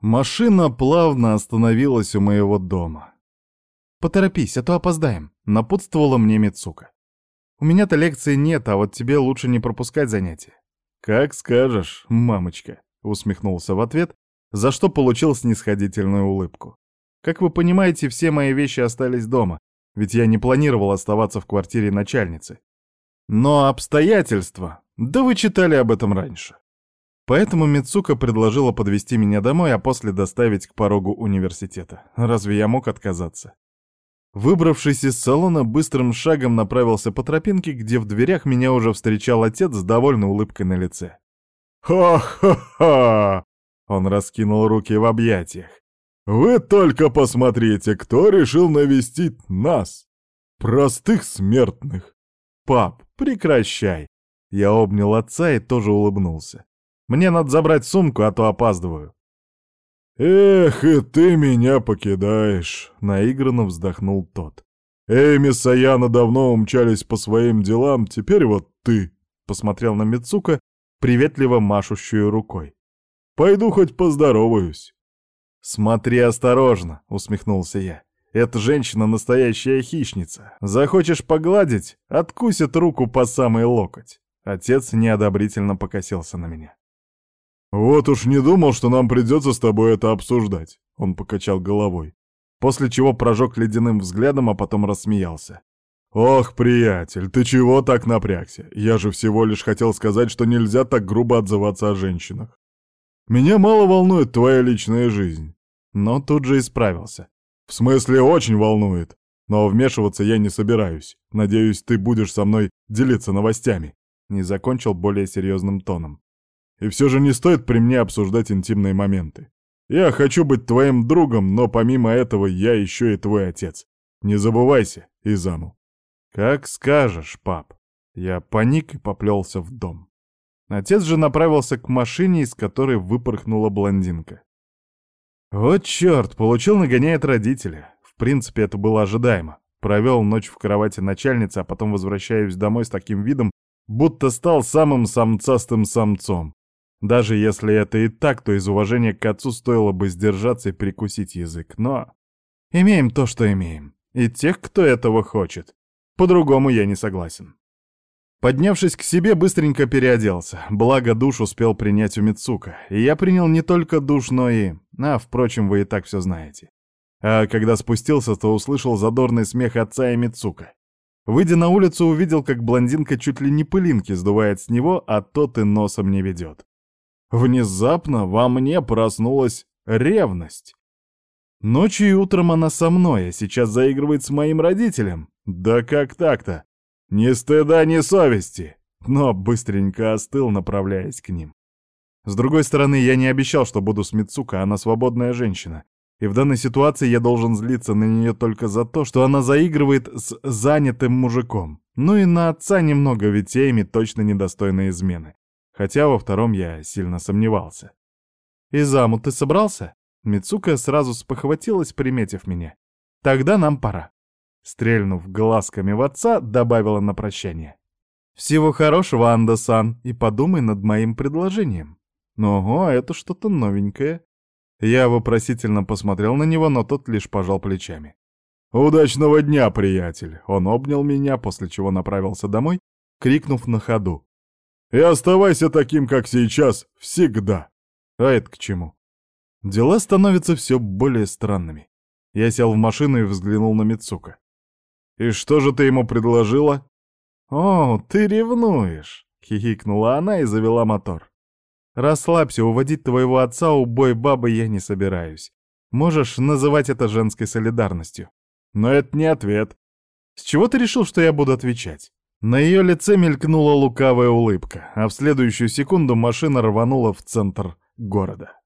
Машина плавно остановилась у моего дома. «Поторопись, а то опоздаем», — напутствовала мне Мицука. «У меня-то лекции нет, а вот тебе лучше не пропускать занятия». «Как скажешь, мамочка», — усмехнулся в ответ, за что получил снисходительную улыбку. «Как вы понимаете, все мои вещи остались дома, ведь я не планировал оставаться в квартире начальницы. Но обстоятельства... Да вы читали об этом раньше. Поэтому Мицука предложила подвести меня домой, а после доставить к порогу университета. Разве я мог отказаться? Выбравшись из салона, быстрым шагом направился по тропинке, где в дверях меня уже встречал отец с довольной улыбкой на лице. «Ха-ха-ха!» Он раскинул руки в объятиях. «Вы только посмотрите, кто решил навестить нас, простых смертных!» «Пап, прекращай!» Я обнял отца и тоже улыбнулся. Мне надо забрать сумку, а то опаздываю». «Эх, и ты меня покидаешь», — наигранно вздохнул тот. «Эми с Аяна давно умчались по своим делам, теперь вот ты», — посмотрел на Мицука, приветливо машущую рукой. «Пойду хоть поздороваюсь». «Смотри осторожно», — усмехнулся я. «Эта женщина настоящая хищница. Захочешь погладить — откусит руку по самый локоть». Отец неодобрительно покосился на меня. «Вот уж не думал, что нам придется с тобой это обсуждать», — он покачал головой, после чего прожег ледяным взглядом, а потом рассмеялся. «Ох, приятель, ты чего так напрягся? Я же всего лишь хотел сказать, что нельзя так грубо отзываться о женщинах. Меня мало волнует твоя личная жизнь». Но тут же исправился. «В смысле, очень волнует. Но вмешиваться я не собираюсь. Надеюсь, ты будешь со мной делиться новостями». Не закончил более серьезным тоном. И все же не стоит при мне обсуждать интимные моменты. Я хочу быть твоим другом, но помимо этого я еще и твой отец. Не забывайся, Изану. Как скажешь, пап. Я паник и поплелся в дом. Отец же направился к машине, из которой выпорхнула блондинка. Вот черт, получил нагоняет родителя. В принципе, это было ожидаемо. Провел ночь в кровати начальницы, а потом возвращаюсь домой с таким видом, будто стал самым самцастым самцом. Даже если это и так, то из уважения к отцу стоило бы сдержаться и прикусить язык. Но имеем то, что имеем. И тех, кто этого хочет. По-другому я не согласен. Поднявшись к себе, быстренько переоделся. Благо душ успел принять у Мицука. И я принял не только душ, но и... А, впрочем, вы и так все знаете. А когда спустился, то услышал задорный смех отца и Мицука. Выйдя на улицу, увидел, как блондинка чуть ли не пылинки сдувает с него, а тот и носом не ведет. Внезапно во мне проснулась ревность. Ночью и утром она со мной, а сейчас заигрывает с моим родителем. Да как так-то? Ни стыда, ни совести. Но быстренько остыл, направляясь к ним. С другой стороны, я не обещал, что буду с Мицука, она свободная женщина. И в данной ситуации я должен злиться на нее только за то, что она заигрывает с занятым мужиком. Ну и на отца немного, ведь Эйми точно недостойна измены хотя во втором я сильно сомневался. «Изаму, ты собрался?» Мицука сразу спохватилась, приметив меня. «Тогда нам пора». Стрельнув глазками в отца, добавила на прощание. «Всего хорошего, Анда-сан, и подумай над моим предложением». «Ого, это что-то новенькое». Я вопросительно посмотрел на него, но тот лишь пожал плечами. «Удачного дня, приятель!» Он обнял меня, после чего направился домой, крикнув на ходу. И оставайся таким, как сейчас, всегда. А это к чему? Дела становятся все более странными. Я сел в машину и взглянул на Мицука. «И что же ты ему предложила?» «О, ты ревнуешь!» — хихикнула она и завела мотор. «Расслабься, уводить твоего отца убой бабы я не собираюсь. Можешь называть это женской солидарностью. Но это не ответ. С чего ты решил, что я буду отвечать? На ее лице мелькнула лукавая улыбка, а в следующую секунду машина рванула в центр города.